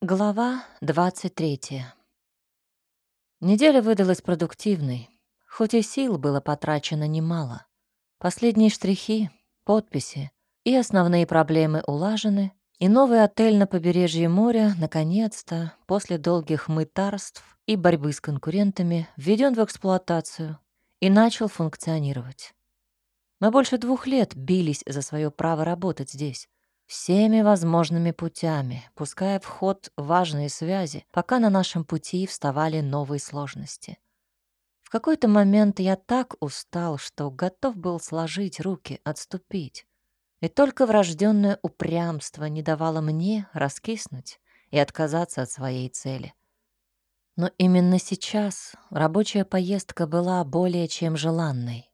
Глава 23. Неделя выдалась продуктивной, хоть и сил было потрачено немало. Последние штрихи, подписи и основные проблемы улажены, и новый отель на побережье моря, наконец-то, после долгих мытарств и борьбы с конкурентами, введен в эксплуатацию и начал функционировать. Мы больше двух лет бились за свое право работать здесь, всеми возможными путями, пуская в ход важные связи, пока на нашем пути вставали новые сложности. В какой-то момент я так устал, что готов был сложить руки, отступить. И только врожденное упрямство не давало мне раскиснуть и отказаться от своей цели. Но именно сейчас рабочая поездка была более чем желанной.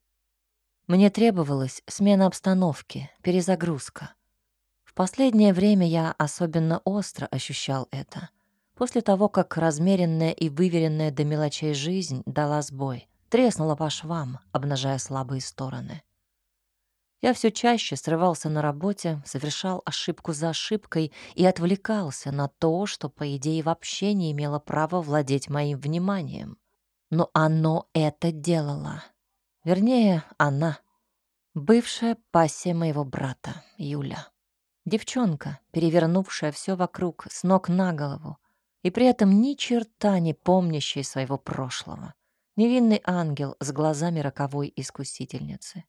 Мне требовалась смена обстановки, перезагрузка — последнее время я особенно остро ощущал это. После того, как размеренная и выверенная до мелочей жизнь дала сбой, треснула по швам, обнажая слабые стороны. Я все чаще срывался на работе, совершал ошибку за ошибкой и отвлекался на то, что, по идее, вообще не имело права владеть моим вниманием. Но оно это делало. Вернее, она. Бывшая пассия моего брата, Юля. Девчонка, перевернувшая все вокруг с ног на голову, и при этом ни черта не помнящая своего прошлого. Невинный ангел с глазами роковой искусительницы.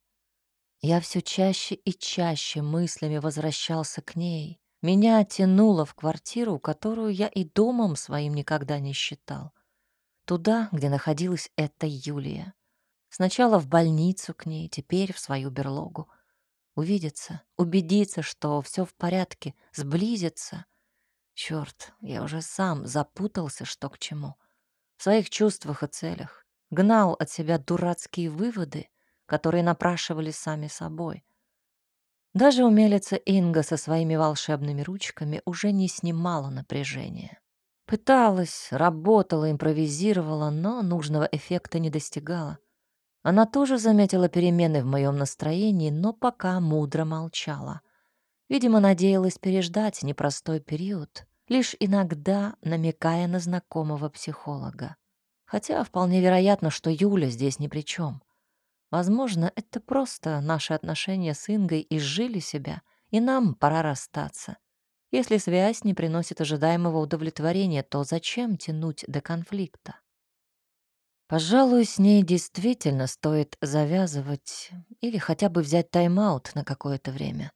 Я все чаще и чаще мыслями возвращался к ней. Меня тянуло в квартиру, которую я и домом своим никогда не считал. Туда, где находилась эта Юлия. Сначала в больницу к ней, теперь в свою берлогу увидеться, убедиться, что все в порядке, сблизиться. Черт, я уже сам запутался, что к чему. В своих чувствах и целях. Гнал от себя дурацкие выводы, которые напрашивали сами собой. Даже умелица Инга со своими волшебными ручками уже не снимала напряжения. Пыталась, работала, импровизировала, но нужного эффекта не достигала. Она тоже заметила перемены в моем настроении, но пока мудро молчала. Видимо, надеялась переждать непростой период, лишь иногда намекая на знакомого психолога. Хотя вполне вероятно, что Юля здесь ни при чем. Возможно, это просто наши отношения с Ингой изжили себя, и нам пора расстаться. Если связь не приносит ожидаемого удовлетворения, то зачем тянуть до конфликта? Пожалуй, с ней действительно стоит завязывать или хотя бы взять тайм-аут на какое-то время.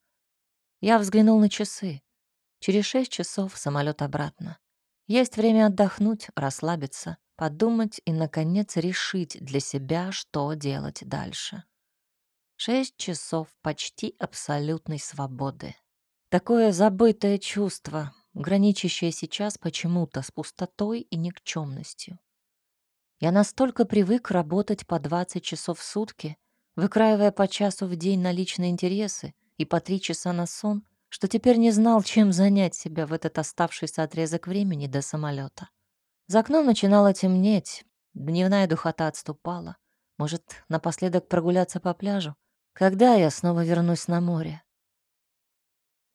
Я взглянул на часы. Через шесть часов самолет обратно. Есть время отдохнуть, расслабиться, подумать и, наконец, решить для себя, что делать дальше. Шесть часов почти абсолютной свободы. Такое забытое чувство, граничащее сейчас почему-то с пустотой и никчемностью. Я настолько привык работать по 20 часов в сутки, выкраивая по часу в день на личные интересы и по три часа на сон, что теперь не знал, чем занять себя в этот оставшийся отрезок времени до самолета. За окном начинало темнеть, дневная духота отступала. Может, напоследок прогуляться по пляжу? Когда я снова вернусь на море?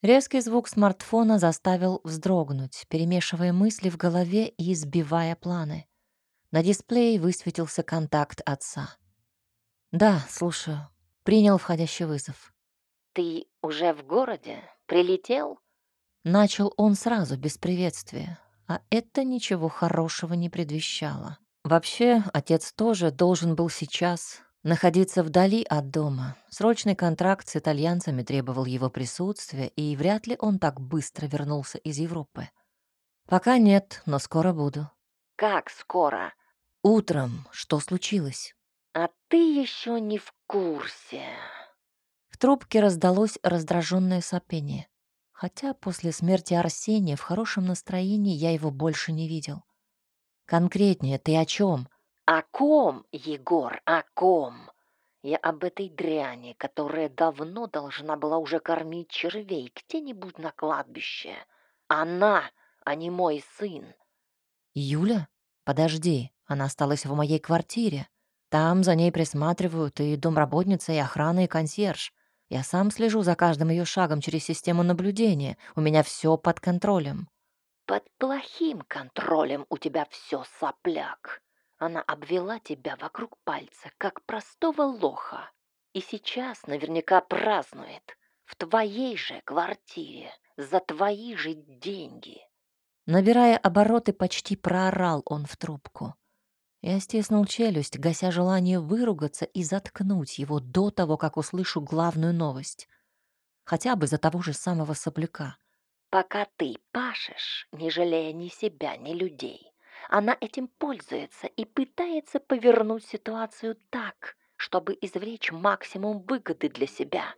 Резкий звук смартфона заставил вздрогнуть, перемешивая мысли в голове и избивая планы. На дисплее высветился контакт отца. «Да, слушаю. Принял входящий вызов». «Ты уже в городе? Прилетел?» Начал он сразу, без приветствия, а это ничего хорошего не предвещало. Вообще, отец тоже должен был сейчас находиться вдали от дома. Срочный контракт с итальянцами требовал его присутствия, и вряд ли он так быстро вернулся из Европы. Пока нет, но скоро буду. «Как скоро?» Утром что случилось? А ты еще не в курсе. В трубке раздалось раздраженное сопение. Хотя после смерти Арсения в хорошем настроении я его больше не видел. Конкретнее, ты о чем? О ком, Егор, о ком? Я об этой дряни, которая давно должна была уже кормить червей где-нибудь на кладбище. Она, а не мой сын. Юля? Подожди. Она осталась в моей квартире. Там за ней присматривают и домработница, и охрана, и консьерж. Я сам слежу за каждым ее шагом через систему наблюдения. У меня все под контролем. Под плохим контролем у тебя все сопляк. Она обвела тебя вокруг пальца, как простого лоха. И сейчас наверняка празднует в твоей же квартире, за твои же деньги. Набирая обороты, почти проорал он в трубку. Я стиснул челюсть, гася желание выругаться и заткнуть его до того, как услышу главную новость. Хотя бы за того же самого сопляка. Пока ты пашешь, не жалея ни себя, ни людей, она этим пользуется и пытается повернуть ситуацию так, чтобы извлечь максимум выгоды для себя,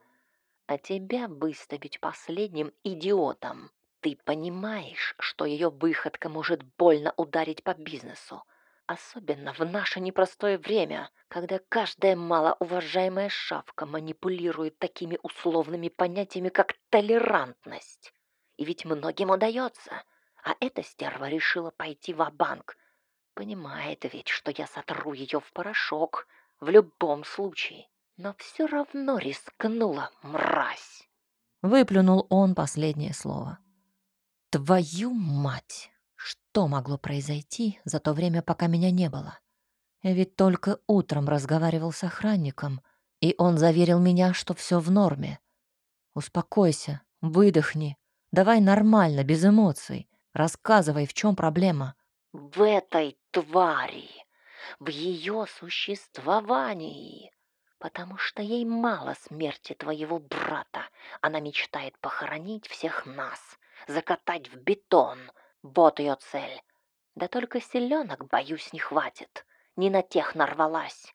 а тебя выставить последним идиотом. Ты понимаешь, что ее выходка может больно ударить по бизнесу, особенно в наше непростое время, когда каждая малоуважаемая шавка манипулирует такими условными понятиями, как толерантность. И ведь многим удается, а эта стерва решила пойти в банк Понимает ведь, что я сотру ее в порошок в любом случае, но все равно рискнула, мразь. Выплюнул он последнее слово. Твою мать! Что могло произойти за то время, пока меня не было? Ведь только утром разговаривал с охранником, и он заверил меня, что все в норме. Успокойся, выдохни, давай нормально, без эмоций. Рассказывай, в чем проблема. В этой твари, в ее существовании, потому что ей мало смерти твоего брата. Она мечтает похоронить всех нас, закатать в бетон. Вот ее цель. Да только селенок, боюсь, не хватит. Не на тех нарвалась.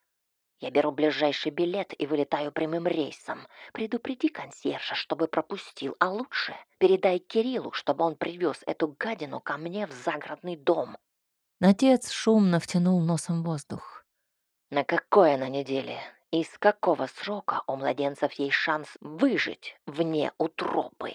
Я беру ближайший билет и вылетаю прямым рейсом. Предупреди консьержа, чтобы пропустил, а лучше передай Кириллу, чтобы он привез эту гадину ко мне в загородный дом. Отец шумно втянул носом воздух. На какое на неделе? И с какого срока у младенцев есть шанс выжить вне утробы?